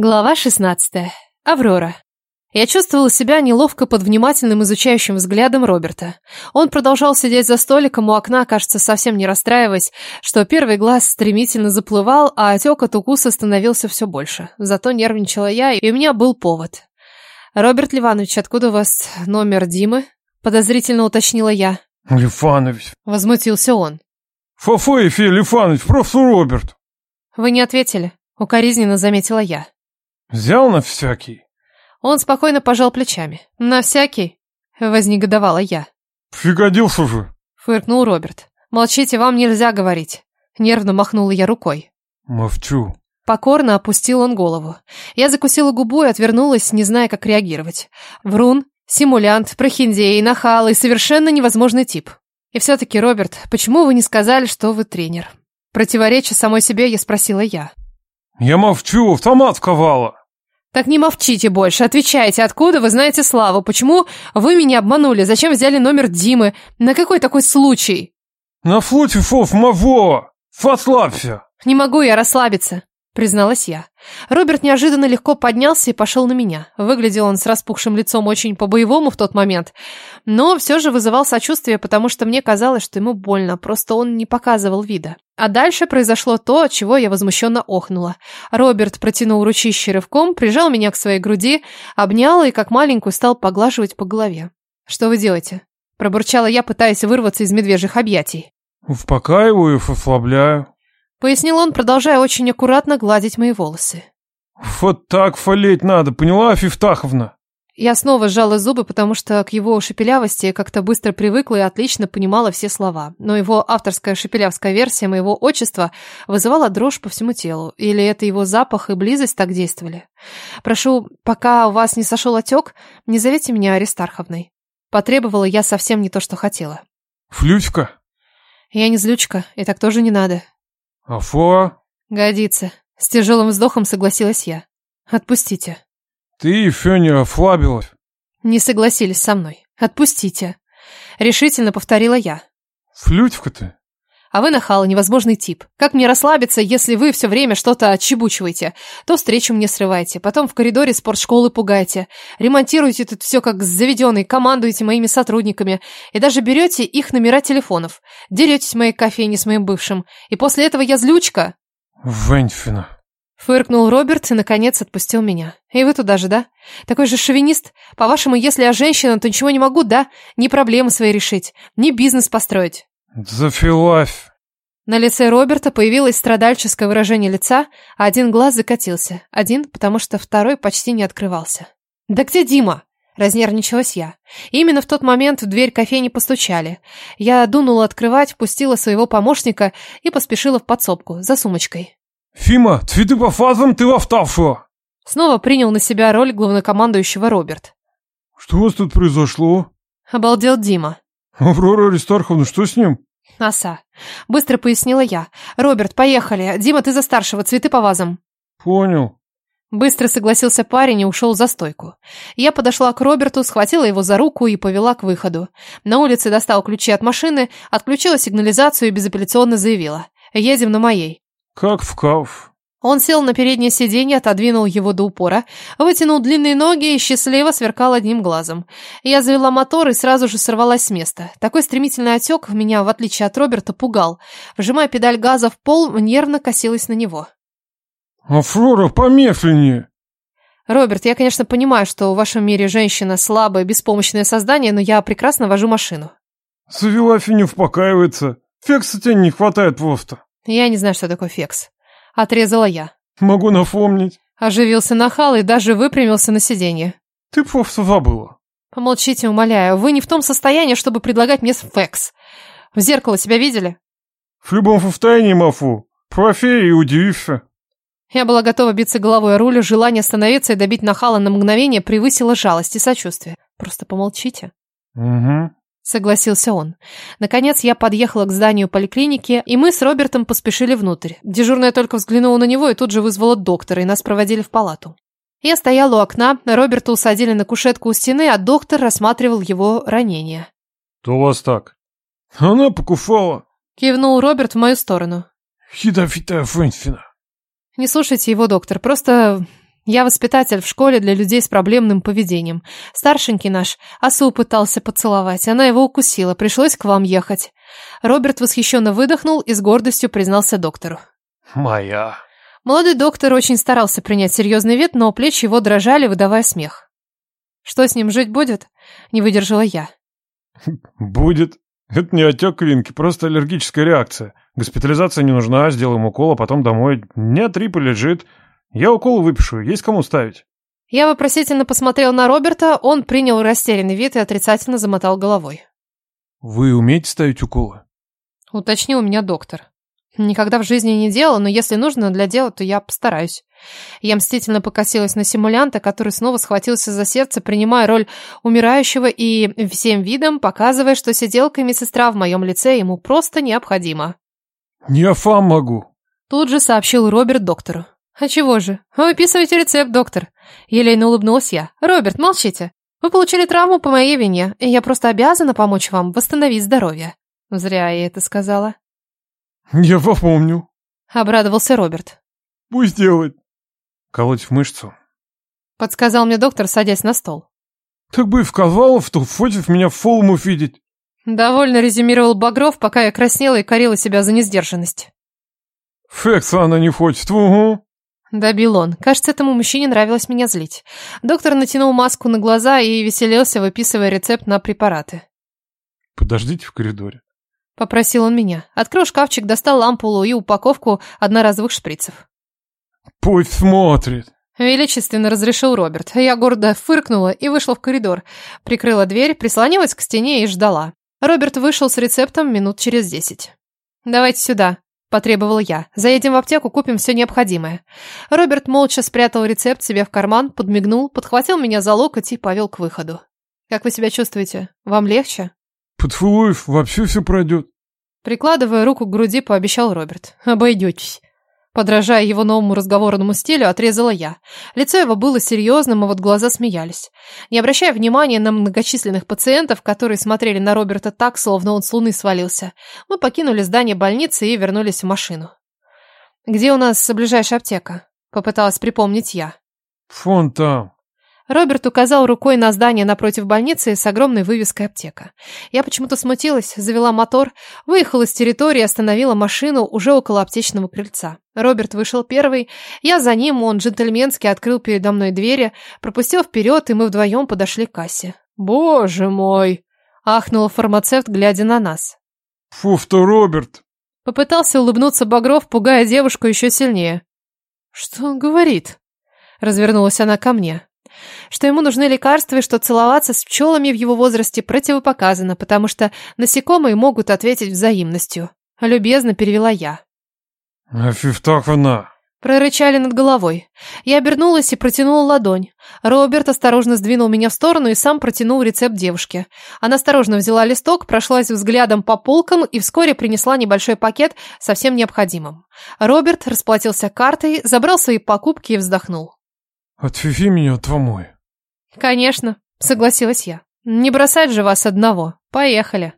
Глава 16. Аврора. Я чувствовала себя неловко под внимательным изучающим взглядом Роберта. Он продолжал сидеть за столиком у окна, кажется, совсем не расстраиваясь, что первый глаз стремительно заплывал, а отек от укуса становился все больше. Зато нервничала я, и у меня был повод. «Роберт Ливанович, откуда у вас номер Димы?» Подозрительно уточнила я. Лифанович. Возмутился он. Фафа Ефе Лифанович, просто Роберт. «Вы не ответили», — укоризненно заметила я. Взял на всякий. Он спокойно пожал плечами. «На всякий?» — вознегодовала я. Пригодился же. Фыркнул Роберт. «Молчите, вам нельзя говорить». Нервно махнула я рукой. Мовчу. Покорно опустил он голову. Я закусила губу и отвернулась, не зная, как реагировать. Врун, симулянт, прохиндей, нахал и совершенно невозможный тип. И все-таки, Роберт, почему вы не сказали, что вы тренер? Противореча самой себе, я спросила я. Я мовчу, автомат сковала. Так не мовчите больше, отвечайте, откуда вы знаете Славу? Почему вы меня обманули? Зачем взяли номер Димы? На какой такой случай? На флоте фов маво. Расслабься. Не могу я расслабиться, призналась я. Роберт неожиданно легко поднялся и пошел на меня. Выглядел он с распухшим лицом очень по-боевому в тот момент, но все же вызывал сочувствие, потому что мне казалось, что ему больно, просто он не показывал вида. А дальше произошло то, от чего я возмущенно охнула. Роберт протянул ручище рывком, прижал меня к своей груди, обнял и как маленькую стал поглаживать по голове. «Что вы делаете?» Пробурчала я, пытаясь вырваться из медвежьих объятий. Успокаиваю и ослабляю. Пояснил он, продолжая очень аккуратно гладить мои волосы. Вот так фалеть надо, поняла, Фифтаховна? Я снова сжала зубы, потому что к его шепелявости как-то быстро привыкла и отлично понимала все слова. Но его авторская шепелявская версия моего отчества вызывала дрожь по всему телу. Или это его запах и близость так действовали? Прошу, пока у вас не сошел отек, не зовите меня Аристарховной. Потребовала я совсем не то, что хотела. Флючка? Я не злючка, и так тоже не надо. Афо? Годится. С тяжелым вздохом согласилась я. Отпустите. Ты еще не ослабилась. Не согласились со мной. Отпустите. Решительно повторила я. Флючка ты? А вы нахал, невозможный тип. Как мне расслабиться, если вы все время что-то отчебучиваете? То встречу мне срываете, потом в коридоре спортшколы пугаете, ремонтируете тут все как заведенный, командуете моими сотрудниками и даже берете их номера телефонов, деретесь в моей кофейне с моим бывшим. И после этого я злючка. Веньфина. Фыркнул Роберт и, наконец, отпустил меня. И вы туда же, да? Такой же шовинист? По-вашему, если я женщина, то ничего не могу, да? Ни проблемы свои решить, ни бизнес построить. Зафилась. На лице Роберта появилось страдальческое выражение лица, а один глаз закатился. Один, потому что второй почти не открывался. «Да где Дима?» Разнервничалась я. Именно в тот момент в дверь кофейни постучали. Я дунула открывать, впустила своего помощника и поспешила в подсобку за сумочкой. Фима, цветы по фазам, ты вовтавшего. Снова принял на себя роль главнокомандующего Роберт. Что у вас тут произошло? Обалдел Дима. Аврора Аристарховна, что с ним? Оса. Быстро пояснила я. Роберт, поехали. Дима, ты за старшего, цветы по вазам. Понял. Быстро согласился парень и ушел за стойку. Я подошла к Роберту, схватила его за руку и повела к выходу. На улице достал ключи от машины, отключила сигнализацию и безапелляционно заявила. Едем на моей. Как в каф. Он сел на переднее сиденье, отодвинул его до упора, вытянул длинные ноги и счастливо сверкал одним глазом. Я завела мотор и сразу же сорвалась с места. Такой стремительный отек меня, в отличие от Роберта, пугал. Вжимая педаль газа в пол, нервно косилась на него. Афрора, помедленнее. Роберт, я, конечно, понимаю, что в вашем мире женщина слабое, беспомощное создание, но я прекрасно вожу машину. Завела не успокаивается. Фекса тебе не хватает просто. Я не знаю, что такое фекс. Отрезала я. Могу напомнить. Оживился нахал и даже выпрямился на сиденье. Ты просто забыла. Помолчите, умоляю. Вы не в том состоянии, чтобы предлагать мне фекс. В зеркало себя видели? В любом состоянии, Мафу. Профея и удивишься. Я была готова биться головой о руль, желание остановиться и добить нахала на мгновение превысило жалость и сочувствие. Просто помолчите. Угу. Согласился он. Наконец я подъехала к зданию поликлиники, и мы с Робертом поспешили внутрь. Дежурная только взглянула на него и тут же вызвала доктора, и нас проводили в палату. Я стояла у окна, Роберта усадили на кушетку у стены, а доктор рассматривал его ранение. «То у вас так?» «Она покуфала!» Кивнул Роберт в мою сторону. «Ядовитая фэнфина!» «Не слушайте его, доктор, просто Я воспитатель в школе для людей с проблемным поведением. Старшенький наш осу пытался поцеловать, она его укусила, пришлось к вам ехать. Роберт восхищенно выдохнул и с гордостью признался доктору. Моя. Молодой доктор очень старался принять серьезный вид, но плечи его дрожали, выдавая смех. Что с ним жить будет? Не выдержала я. Будет. Это не отек квинки, просто аллергическая реакция. Госпитализация не нужна, сделаем укол, а потом домой. Нет, рипа лежит. Я укол выпишу, есть кому ставить. Я вопросительно посмотрел на Роберта, он принял растерянный вид и отрицательно замотал головой. Вы умеете ставить уколы? Уточнил меня доктор. Никогда в жизни не делала, но если нужно для дела, то я постараюсь. Я мстительно покосилась на симулянта, который снова схватился за сердце, принимая роль умирающего и всем видом показывая, что сиделка и медсестра в моем лице ему просто необходима. «Я фам могу», — тут же сообщил Роберт доктору. «А чего же? Выписывайте рецепт, доктор». Елейно улыбнулась я. «Роберт, молчите. Вы получили травму по моей вине, и я просто обязана помочь вам восстановить здоровье». Зря я это сказала. «Я помню», — обрадовался Роберт. «Пусть делает». «Колоть в мышцу», — подсказал мне доктор, садясь на стол. «Так бы и в Ковалов, то Фотев меня в фолму видеть». Довольно резюмировал Багров, пока я краснела и корила себя за несдержанность. «Фекса она не хочет, угу». Добил он. Кажется, этому мужчине нравилось меня злить. Доктор натянул маску на глаза и веселился, выписывая рецепт на препараты. «Подождите в коридоре». Попросил он меня. Открыл шкафчик, достал ампулу и упаковку одноразовых шприцев. «Пусть смотрит». Величественно разрешил Роберт. Я гордо фыркнула и вышла в коридор. Прикрыла дверь, прислонилась к стене и ждала. Роберт вышел с рецептом минут через десять. «Давайте сюда», – потребовала я. «Заедем в аптеку, купим все необходимое». Роберт молча спрятал рецепт себе в карман, подмигнул, подхватил меня за локоть и повел к выходу. «Как вы себя чувствуете? Вам легче?» «Поцелуев вообще все пройдет». Прикладывая руку к груди, пообещал Роберт. «Обойдетесь». Подражая его новому разговорному стилю, отрезала я. Лицо его было серьезным, а вот глаза смеялись. Не обращая внимания на многочисленных пациентов, которые смотрели на Роберта так, словно он с луны свалился, мы покинули здание больницы и вернулись в машину. «Где у нас ближайшая аптека?» — попыталась припомнить я. «Фон там», Роберт указал рукой на здание напротив больницы с огромной вывеской аптека. Я почему-то смутилась, завела мотор, выехала с территории остановила машину уже около аптечного крыльца. Роберт вышел первый, я за ним, он джентльменски открыл передо мной двери, пропустил вперед, и мы вдвоем подошли к кассе. «Боже мой!» — ахнул фармацевт, глядя на нас. «Фу-то, Роберт!» Попытался улыбнуться Багров, пугая девушку еще сильнее. «Что он говорит?» Развернулась она ко мне что ему нужны лекарства и что целоваться с пчелами в его возрасте противопоказано, потому что насекомые могут ответить взаимностью. Любезно перевела я. «А фифтахана!» Прорычали над головой. Я обернулась и протянула ладонь. Роберт осторожно сдвинул меня в сторону и сам протянул рецепт девушке. Она осторожно взяла листок, прошлась взглядом по полкам и вскоре принесла небольшой пакет со всем необходимым. Роберт расплатился картой, забрал свои покупки и вздохнул. «Отвези меня домой». «Конечно», — согласилась я. «Не бросать же вас одного. Поехали».